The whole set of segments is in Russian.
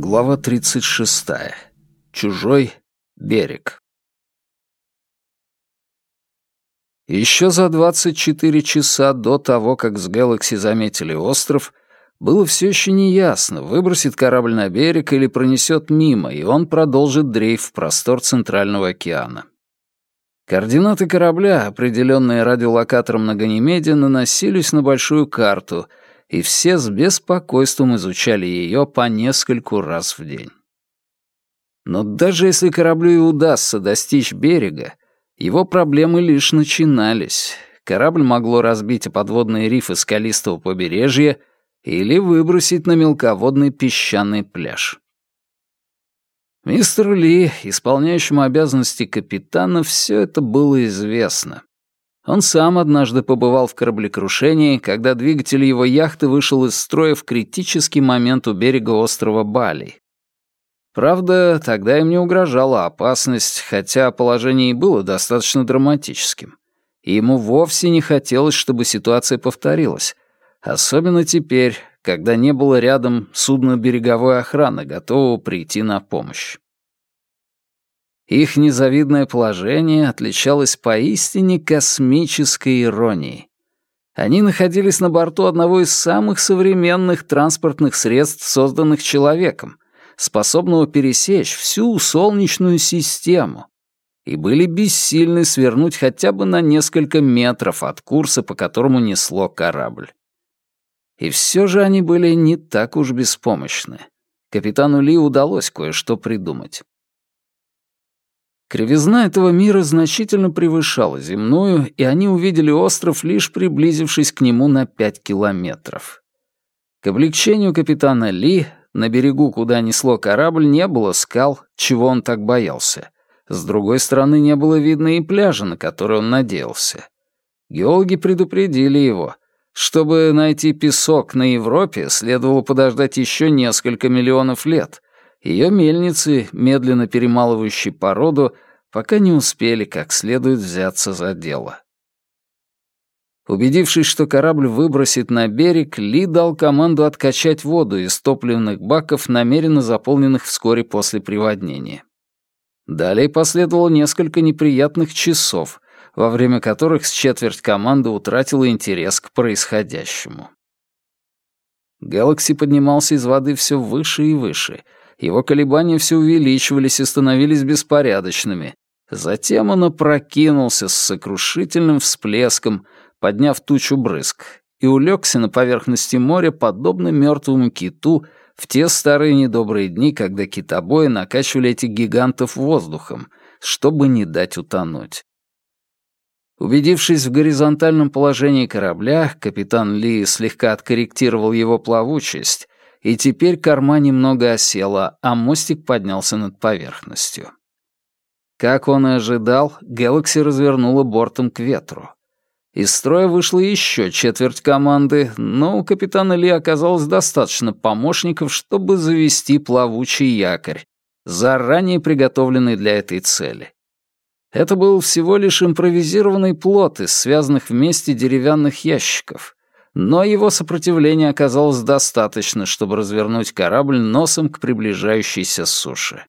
Глава 36. Чужой берег. Еще за 24 часа до того, как с Galaxy заметили остров, было все еще неясно, выбросит корабль на берег или пронесет мимо, и он продолжит дрейф в простор Центрального океана. Координаты корабля, определенные радиолокатором на Ганимеде, наносились на большую карту — и все с беспокойством изучали ее по нескольку раз в день. Но даже если кораблю и удастся достичь берега, его проблемы лишь начинались. Корабль могло разбить о подводные рифы скалистого побережья или выбросить на мелководный песчаный пляж. Мистеру Ли, исполняющему обязанности капитана, все это было известно. Он сам однажды побывал в кораблекрушении, когда двигатель его яхты вышел из строя в критический момент у берега острова Бали. Правда, тогда им не угрожала опасность, хотя положение и было достаточно драматическим. И ему вовсе не хотелось, чтобы ситуация повторилась. Особенно теперь, когда не было рядом судна береговой охраны, готового прийти на помощь. Их незавидное положение отличалось поистине космической иронией. Они находились на борту одного из самых современных транспортных средств, созданных человеком, способного пересечь всю Солнечную систему, и были бессильны свернуть хотя бы на несколько метров от курса, по которому несло корабль. И все же они были не так уж беспомощны. Капитану Ли удалось кое-что придумать. Кривизна этого мира значительно превышала земную, и они увидели остров, лишь приблизившись к нему на пять километров. К облегчению капитана Ли на берегу, куда несло корабль, не было скал, чего он так боялся. С другой стороны, не было видно и пляжа, на который он надеялся. Геологи предупредили его. Чтобы найти песок на Европе, следовало подождать еще несколько миллионов лет — ее мельницы, медленно перемалывающие породу, пока не успели как следует взяться за дело. Убедившись, что корабль выбросит на берег, Ли дал команду откачать воду из топливных баков, намеренно заполненных вскоре после приводнения. Далее последовало несколько неприятных часов, во время которых с четверть команды утратила интерес к происходящему. Галакси поднимался из воды все выше и выше — его колебания все увеличивались и становились беспорядочными. Затем он опрокинулся с сокрушительным всплеском, подняв тучу брызг, и улегся на поверхности моря, подобно мертвому киту, в те старые недобрые дни, когда китобои накачивали этих гигантов воздухом, чтобы не дать утонуть. Убедившись в горизонтальном положении корабля, капитан Ли слегка откорректировал его плавучесть и теперь корма немного осела, а мостик поднялся над поверхностью. Как он и ожидал, Galaxy развернула бортом к ветру. Из строя вышла еще четверть команды, но у капитана Ли оказалось достаточно помощников, чтобы завести плавучий якорь, заранее приготовленный для этой цели. Это был всего лишь импровизированный плот из связанных вместе деревянных ящиков, но его сопротивления оказалось достаточно, чтобы развернуть корабль носом к приближающейся суше.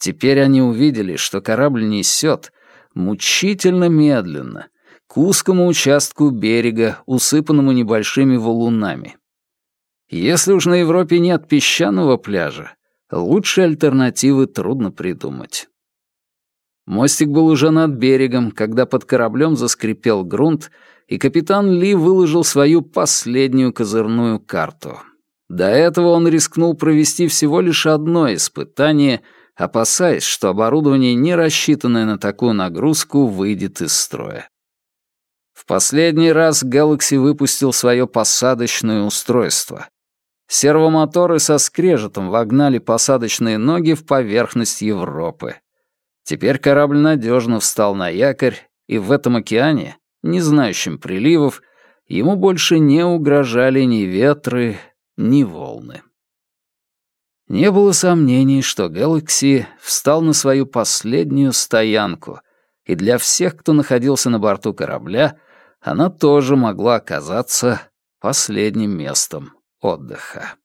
Теперь они увидели, что корабль несет мучительно медленно к узкому участку берега, усыпанному небольшими валунами. Если уж на Европе нет песчаного пляжа, лучшей альтернативы трудно придумать. Мостик был уже над берегом, когда под кораблем заскрипел грунт, и капитан Ли выложил свою последнюю козырную карту. До этого он рискнул провести всего лишь одно испытание, опасаясь, что оборудование, не рассчитанное на такую нагрузку, выйдет из строя. В последний раз Galaxy выпустил свое посадочное устройство. Сервомоторы со скрежетом вогнали посадочные ноги в поверхность Европы. Теперь корабль надежно встал на якорь, и в этом океане не знающим приливов, ему больше не угрожали ни ветры, ни волны. Не было сомнений, что Galaxy встал на свою последнюю стоянку, и для всех, кто находился на борту корабля, она тоже могла оказаться последним местом отдыха.